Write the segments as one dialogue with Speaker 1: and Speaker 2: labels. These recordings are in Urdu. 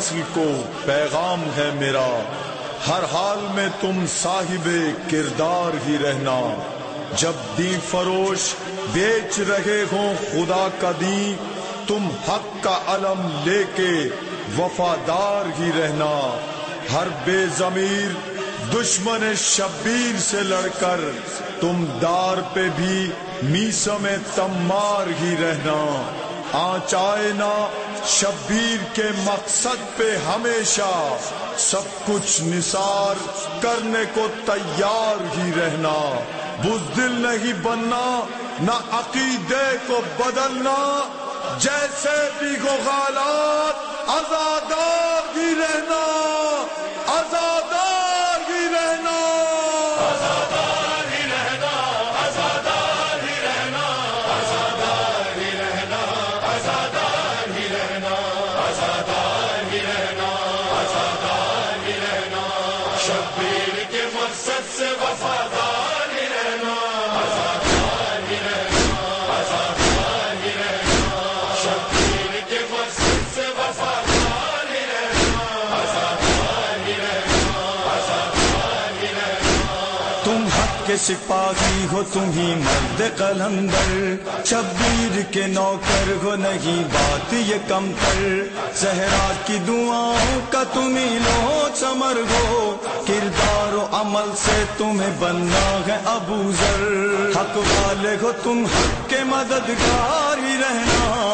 Speaker 1: نسل کو پیغام ہے میرا۔ ہر حال میں تم صاحب کردار ہی رہنا۔ جب دی فروش بیچ رہے ہوں خدا کا دین، تم حق کا علم لے کے وفادار ہی رہنا۔ ہر بے ضمیر دشمن شبیر سے لڑ کر تم دار پہ بھی میسم تمار ہی رہنا۔ آچائے نا شبیر کے مقصد پہ ہمیشہ سب کچھ نثار کرنے کو تیار ہی رہنا۔ بزدل نہیں بننا، نہ عقیدے کو بدلنا۔ جیسے بھی گغالات غالات آزادار ہی رہنا۔ سپاہی ہو تم ہی مرد قلندر شبیر کے نوکر ہو نہیں بات یہ کم تر۔ زہرا کی دعاؤں کا تم ہی لو چمر ہو۔ کردار و عمل سے تمہیں بننا ہے ابو ذر۔ حق والے ہو تم حق کے مددگار ہی رہنا۔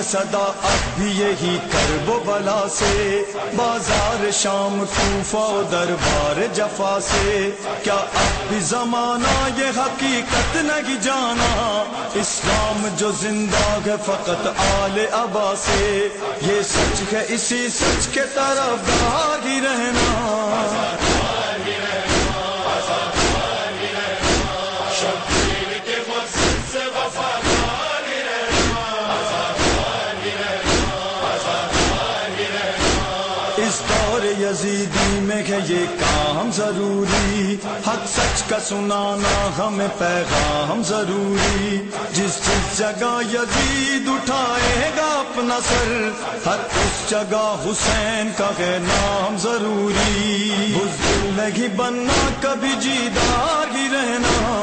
Speaker 1: ہے صدا، اب بھی یہی کرب و بلا سے۔ بازار شام کوفہ و دربار جفا سے۔ کیا اب بھی زمانہ یہ حقیقت نہیں جانا؟ اسلام جو زندہ ہے فقط آل ابا سے۔ یہ سچ ہے اسی سچ کے طرف گار ہی رہنا۔ پیغام ضروری، حق سچ کا سنانا ہمیں پیغام ضروری۔ جس جس جگہ یزید اٹھائے گا اپنا سر ہر اس جگہ حسین کا ہے نام ضروری۔ بزدل نہیں بننا، کبھی جیدار ہی رہنا۔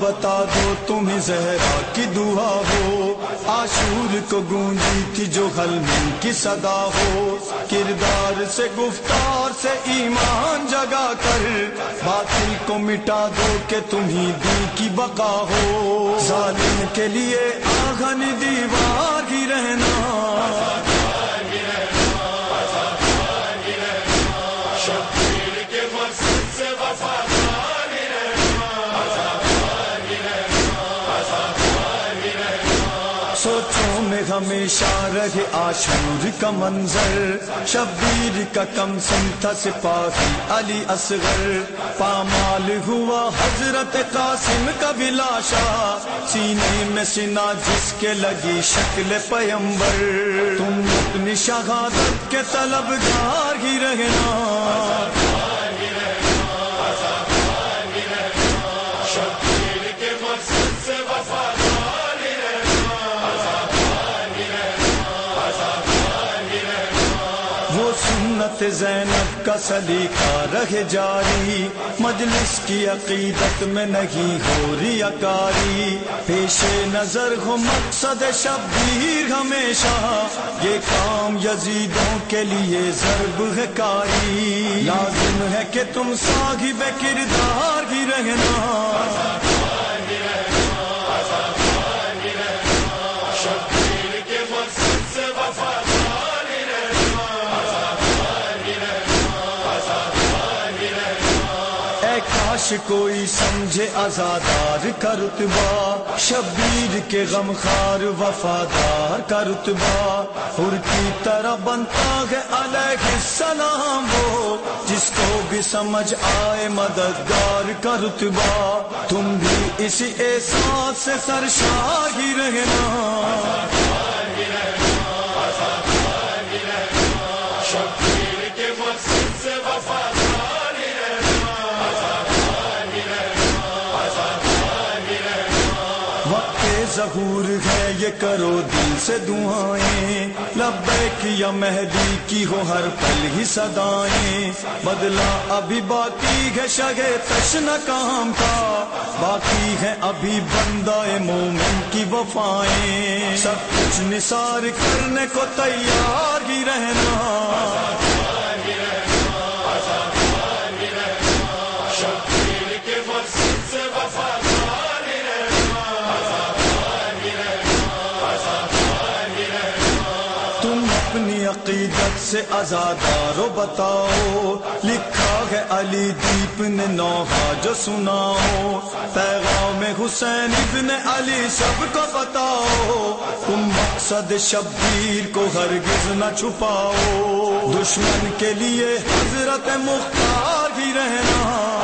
Speaker 1: بتا دو تمہیں زہرا کی دعا ہو۔ آشور کو گونجی تھی جو حلمن کی صدا ہو۔ کردار سے گفتار سے ایمان جگا کر باطل کو مٹا دو کہ تمہیں دی کی بقا ہو۔ ظالم کے لیے آگن دیوار ہی رہنا۔ میں ہمیشہ آشور کا منظر، شبیر کا کم سن تھا سپاہی علی اصغر۔ پامال ہوا حضرت قاسم کا بلاشا سینے میں سنا جس کے لگی شکل پیمبر۔ تم اپنی شہادت کے طلبگار ہی رہنا۔ زینب کا سلیقہ رہ جاری، مجلس کی عقیدت میں نہیں ہو ریاکاری پیش نظر ہو مقصد شبیر ہمیشہ، یہ کام یزیدوں کے لیے ضرب ہے کاری۔ لازم ہے کہ تم صاحب کردار ہی رہنا۔ کاش کوئی سمجھے آزادار کا رتبہ، شبیر کے غم خار وفادار کا رتبہ۔ ہر کی طرح بنتا ہے علیہ السلام وہ، جس کو بھی سمجھ آئے مددگار کا رتبہ۔ تم بھی اسی احساس سے سرشار ہی رہنا۔ ظہور ہے یہ کرو دل سے دعائیں۔ لبیک یا مہدی کی ہو ہر پل ہی صدائیں۔ بدلا ابھی باقی ہے شگے تشن کام کا۔ باقی ہے ابھی بندہ مومن کی وفائیں۔ سب کچھ نثار کرنے کو تیار ہی رہنا۔ اپنی عقیدت سے آزادارو بتاؤ۔ لکھا ہے علی دیپ نے نوحا جو سناؤ۔ پیغام میں حسین ابن علی سب کو بتاؤ۔ تم مقصد شبیر کو ہرگز نہ چھپاؤ۔ دشمن کے لیے حضرت مختار ہی رہنا۔